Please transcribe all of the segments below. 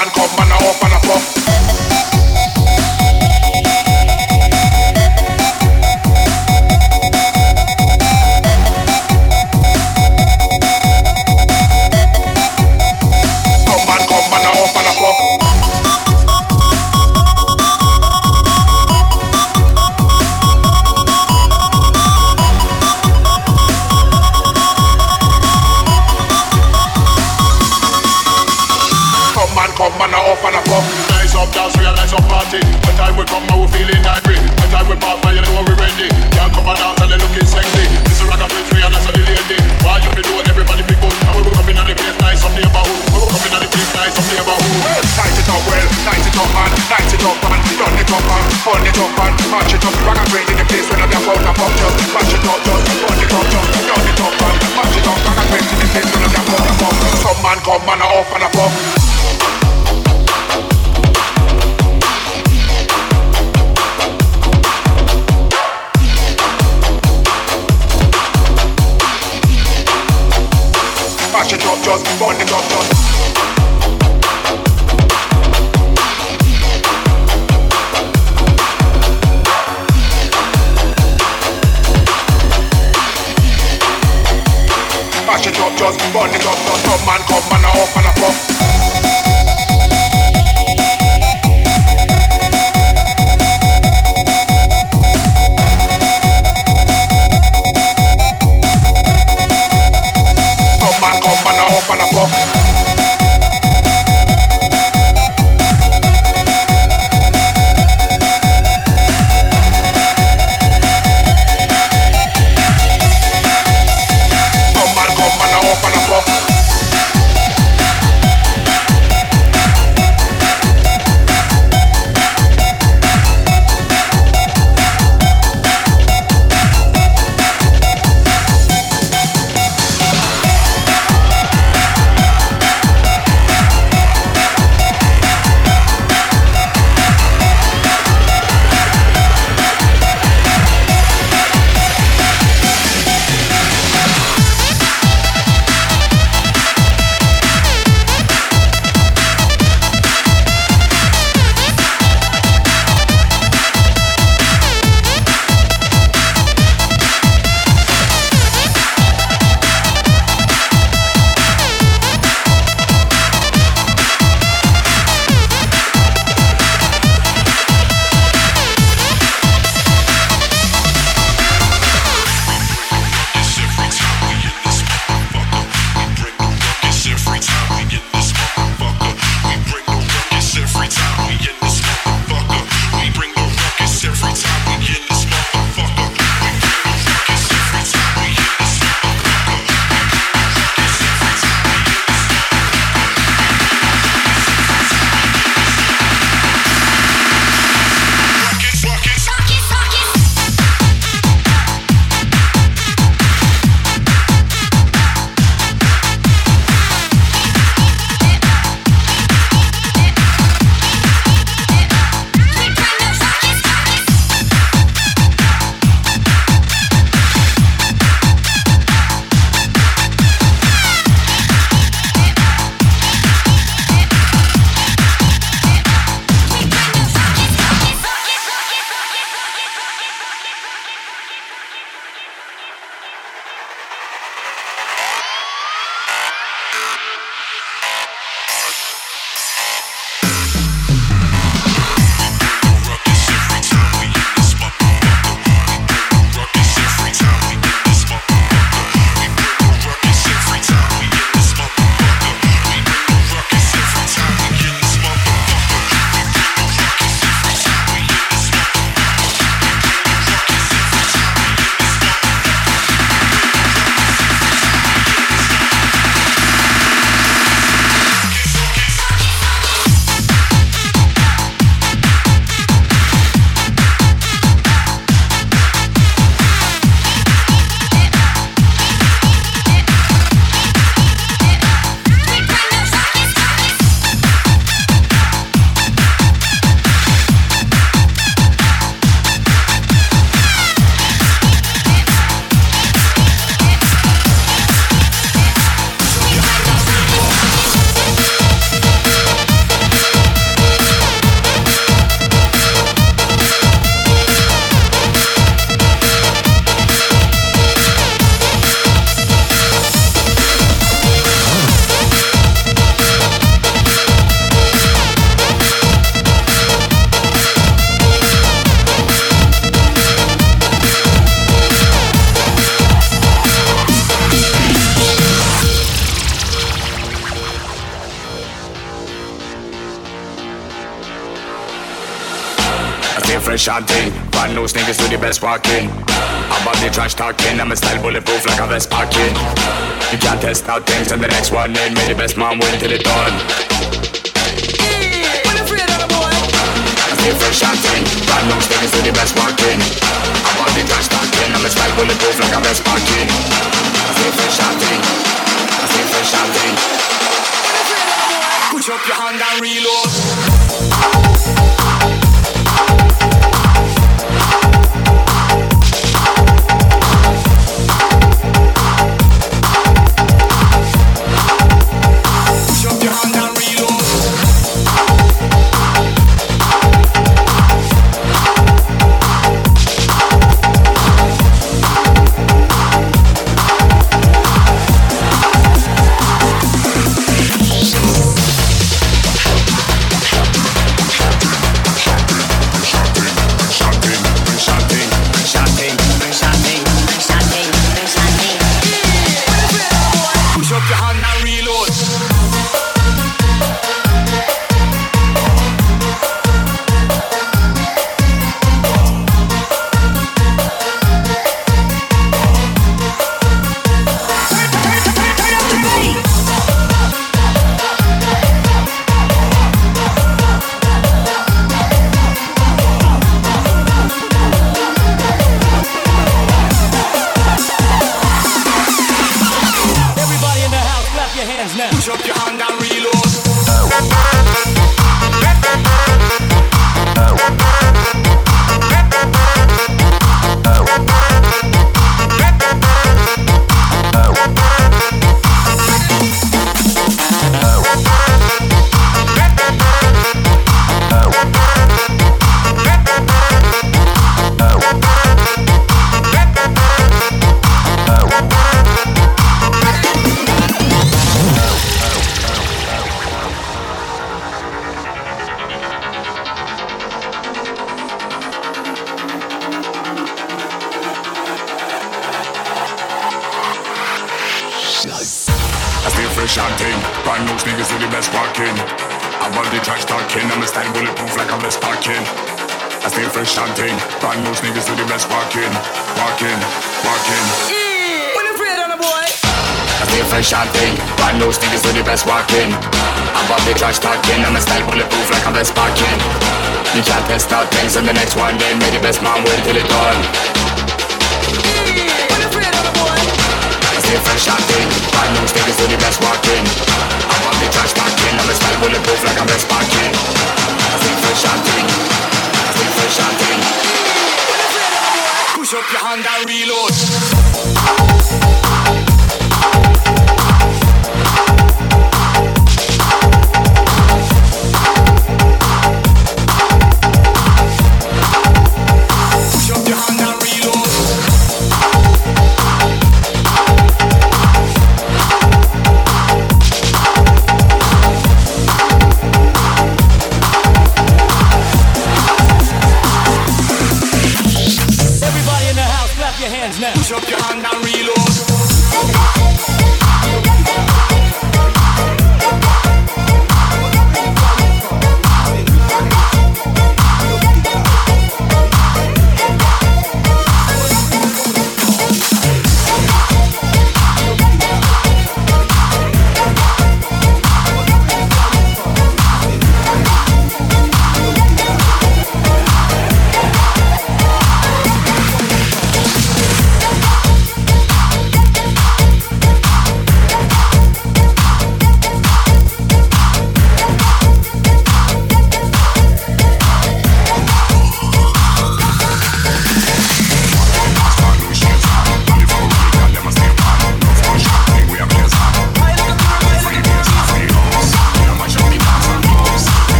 man, come fresh and thing. Brand new sneakers to the best walking. About the trash talking, I'm a style bulletproof like a vest parking. You can't test out things and the next one in. May the best man win till it done. I stay fresh and thing. Brand new sneakers to the best walking. About the trash talking, I'm a style bulletproof like a vest parking. I stay fresh and thing. I stay fresh and thing. Push up your hand and reload. and the next one, then make your best man wait till it's done. Stay fresh out in, bad news, take it to the best walking. I want the trash back in, I'm a style bulletproof like I'm best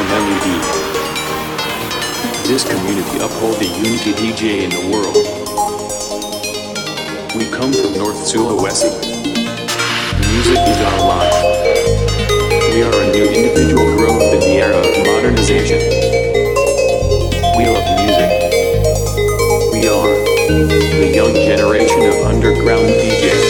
from MUD. This community uphold the unity DJ in the world. We come from North Sulawesi. Music is our life. We are a new individual growth in the era of modernization. We love music. We are the young generation of underground DJs.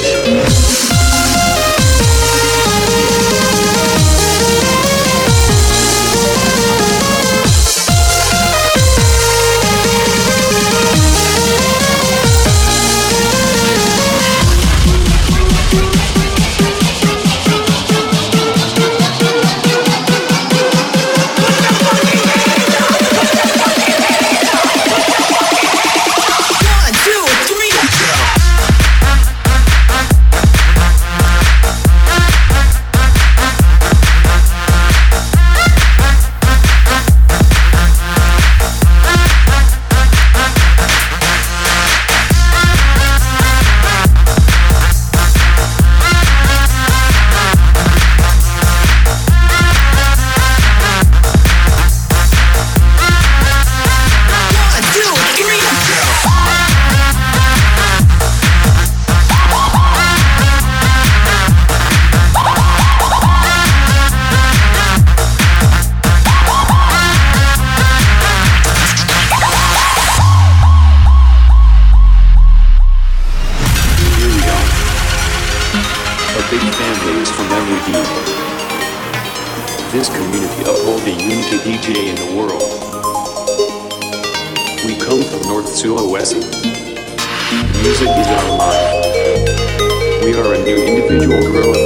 Your new individual growth.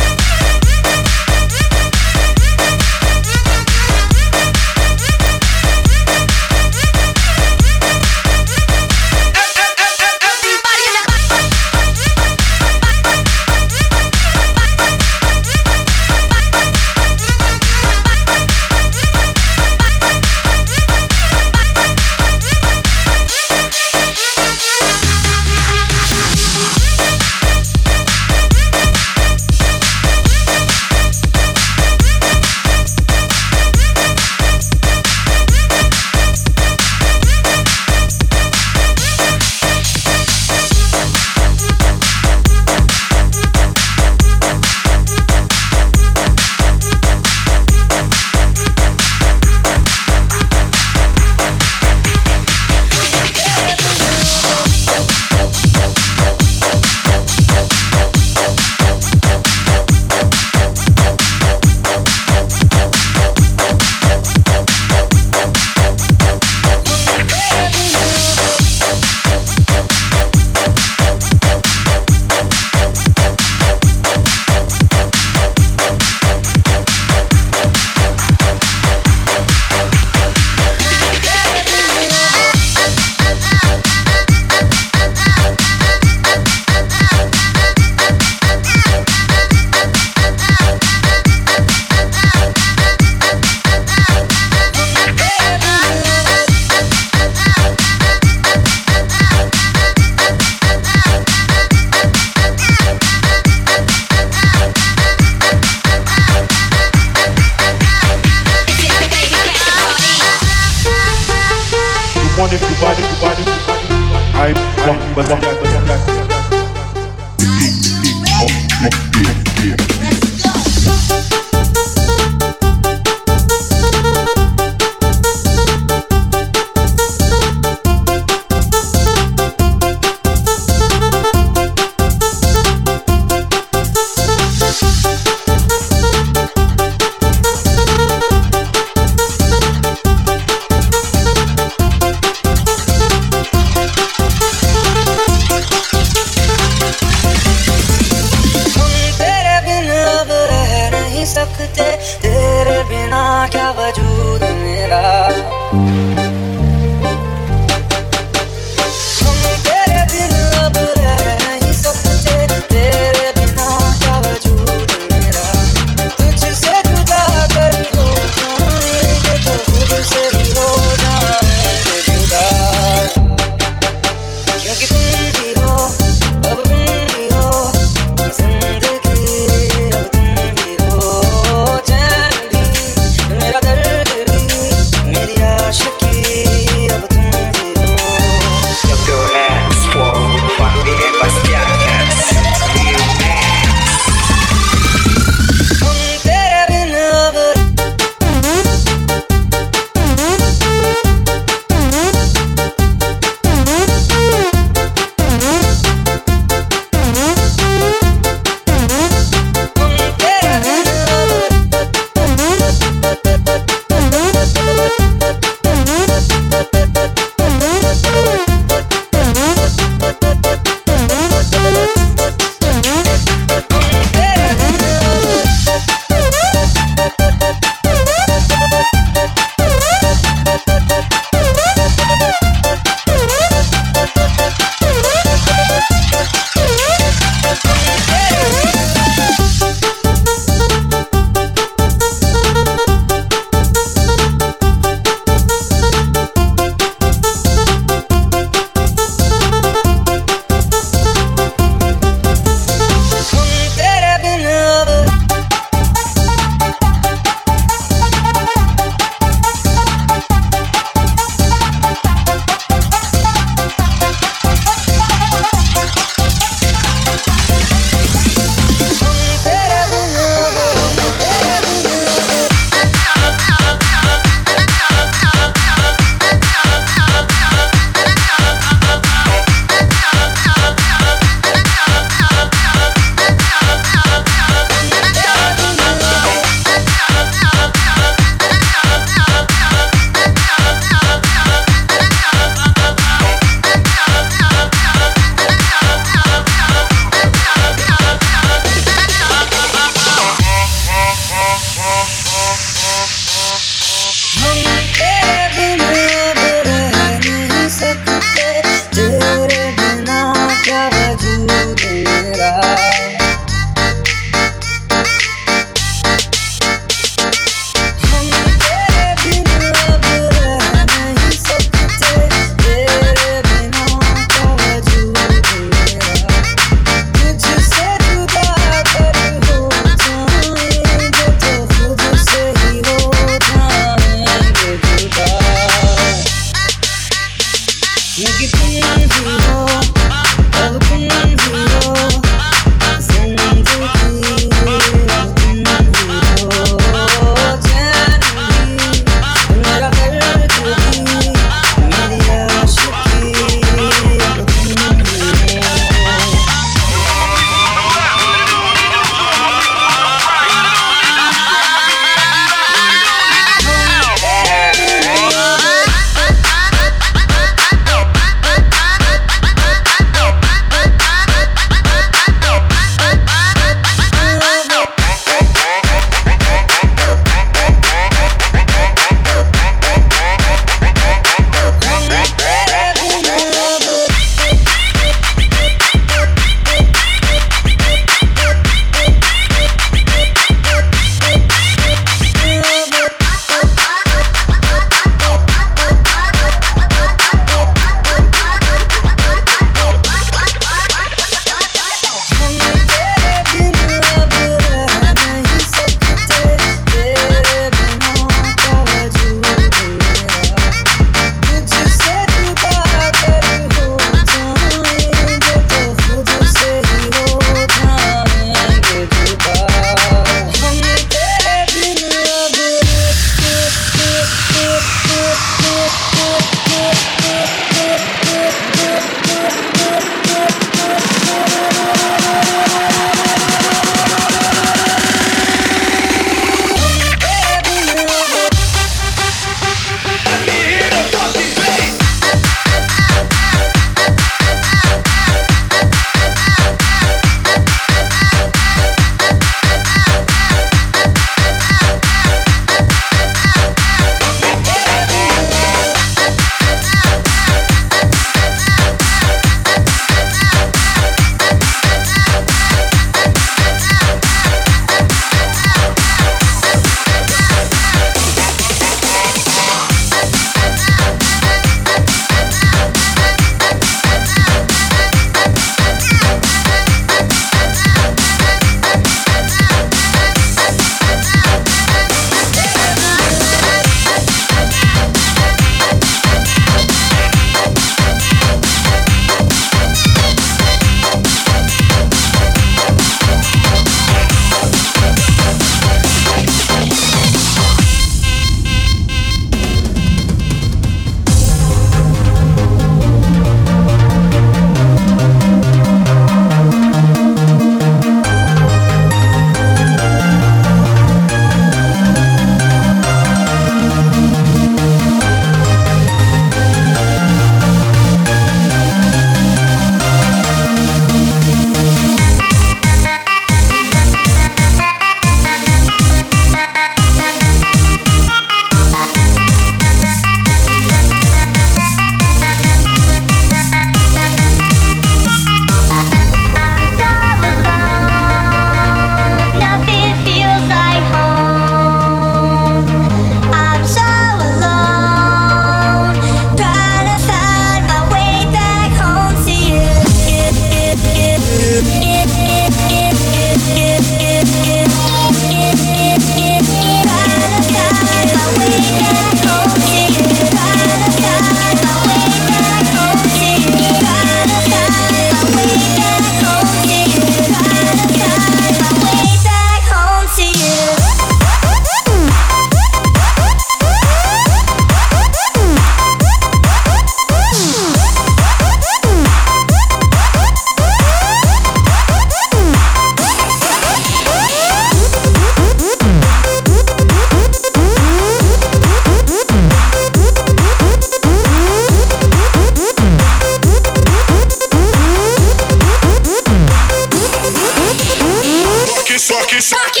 Suck it!